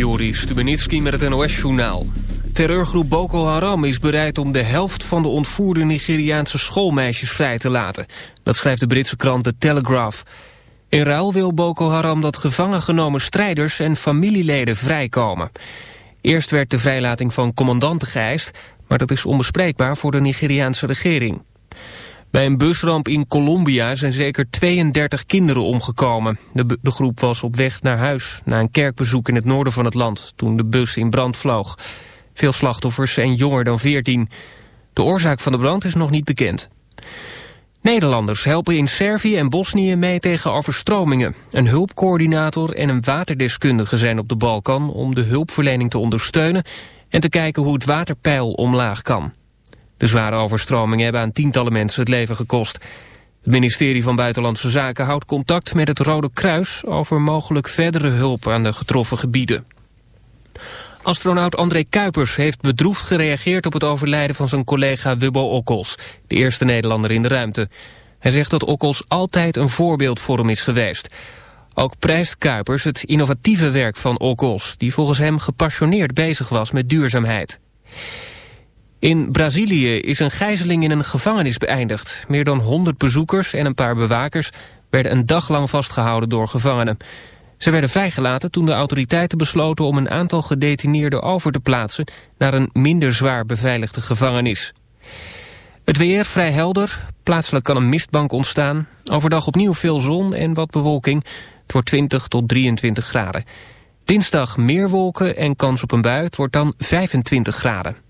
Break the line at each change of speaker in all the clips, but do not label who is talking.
Joris Stubenitski met het NOS-journaal. Terreurgroep Boko Haram is bereid om de helft van de ontvoerde Nigeriaanse schoolmeisjes vrij te laten. Dat schrijft de Britse krant The Telegraph. In ruil wil Boko Haram dat gevangen genomen strijders en familieleden vrijkomen. Eerst werd de vrijlating van commandanten geëist, maar dat is onbespreekbaar voor de Nigeriaanse regering. Bij een busramp in Colombia zijn zeker 32 kinderen omgekomen. De, de, groep was op weg naar huis na een kerkbezoek in het noorden van het land... toen de bus in brand vloog. Veel slachtoffers zijn jonger dan 14. De oorzaak van de brand is nog niet bekend. Nederlanders helpen in Servië en Bosnië mee tegen overstromingen. Een hulpcoördinator en een waterdeskundige zijn op de Balkan... om de hulpverlening te ondersteunen en te kijken hoe het waterpeil omlaag kan. De zware overstromingen hebben aan tientallen mensen het leven gekost. Het ministerie van Buitenlandse Zaken houdt contact met het Rode Kruis... over mogelijk verdere hulp aan de getroffen gebieden. Astronaut André Kuipers heeft bedroefd gereageerd op het overlijden van zijn collega Wubbo Okkels, de eerste Nederlander in de ruimte. Hij zegt dat Okkels altijd een voorbeeld voor hem is geweest. Ook prijst Kuipers het innovatieve werk van Okkels, die volgens hem gepassioneerd bezig was met duurzaamheid. In Brazilië is een gijzeling in een gevangenis beëindigd. Meer dan 100 bezoekers en een paar bewakers werden een dag lang vastgehouden door gevangenen. Ze werden vrijgelaten toen de autoriteiten besloten om een aantal gedetineerden over te plaatsen naar een minder zwaar beveiligde gevangenis. Het weer vrij helder, plaatselijk kan een mistbank ontstaan. Overdag opnieuw veel zon en wat bewolking. Het wordt 20 tot 23 graden. Dinsdag meer wolken en kans op een bui. Het wordt dan 25 graden.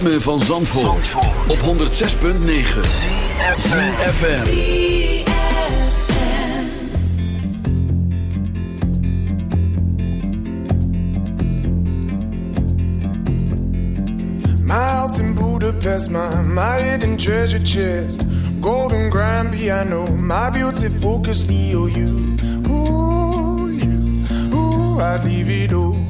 Ritme van Zandvoort, Zandvoort. op 106.9 CFFM
house in Budapest, my, my hidden treasure chest. Golden grand piano, my beauty focus EOU Ooh, you, ooh, I'd leave it all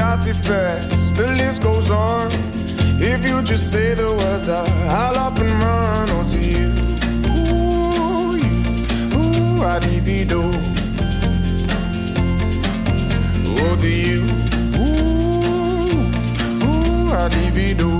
Artifacts, the list goes on. If you just say the words, I'll up and run onto you. Ooh, you, ooh, I divido. Over you, ooh, ooh, I divido.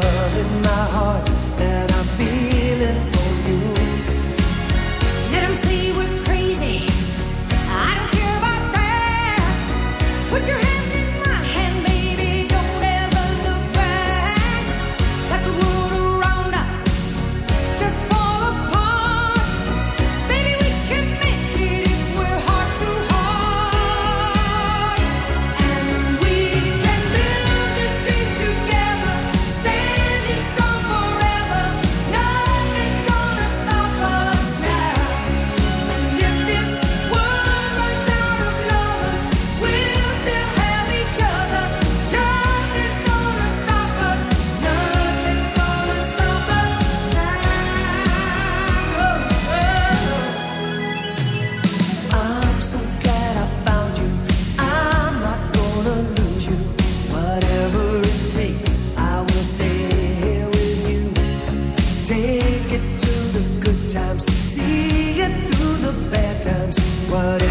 what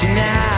tonight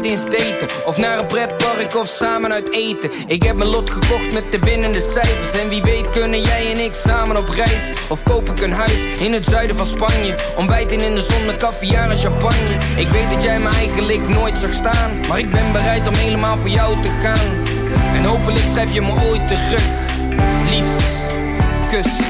ooit eens Of naar een pretpark of samen uit eten. Ik heb mijn lot gekocht met de winnende cijfers. En wie weet kunnen jij en ik samen op reis. Of koop ik een huis in het zuiden van Spanje. Ontbijten in de zon met caviar en champagne. Ik weet dat jij me eigenlijk nooit zag staan. Maar ik ben bereid om helemaal voor jou te gaan. En hopelijk schrijf je me ooit terug. Liefst, kus.